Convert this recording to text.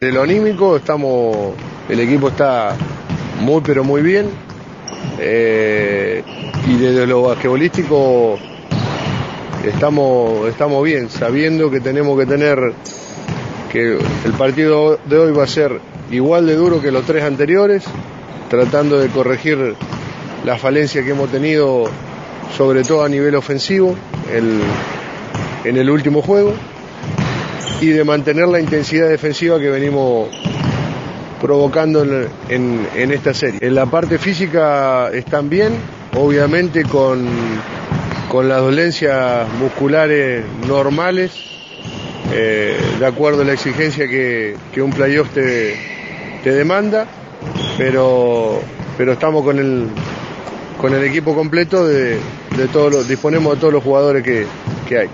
De lo anímico estamos, el equipo está muy pero muy bien. Eh, y desde lo basquetbolístico estamos, estamos bien, sabiendo que tenemos que tener que el partido de hoy va a ser igual de duro que los tres anteriores, tratando de corregir la falencia que hemos tenido, sobre todo a nivel ofensivo, en el último juego y de mantener la intensidad defensiva que venimos provocando en, esta serie. En la parte física están bien, obviamente con, con las dolencias musculares normales, eh, de acuerdo a la exigencia que, un playoff te, te demanda, pero, pero estamos con el, con el equipo completo de, de todos los, disponemos de todos los jugadores que, que hay.